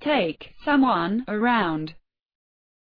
take someone around.